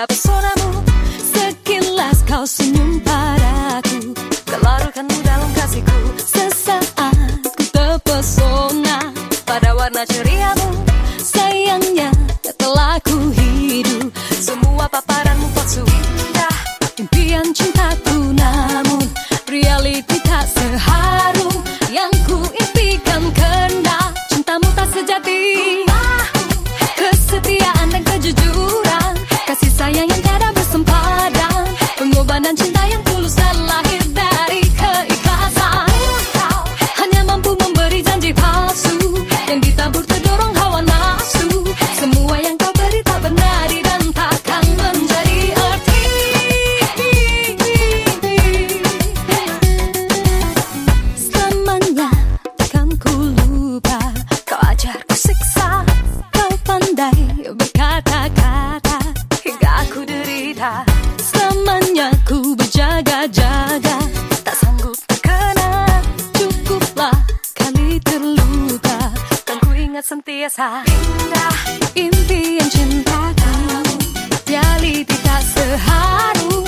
Hingga pesonamu Sekilas kau senyum padaku. Kelarukanmu dalam kasihku. Sesaat ku terpesona Pada warna ceriamu. Sayangnya telah ku hidup. Semua paparanmu palsu. Indah Impian cintaku. kata hingga aku derita. Selamanya ku berjaga-jaga. Tak sanggup terkena Cukuplah kali terluka. Kan ku ingat sentiasa. Indah impian cintaku. Jali tidak seharusnya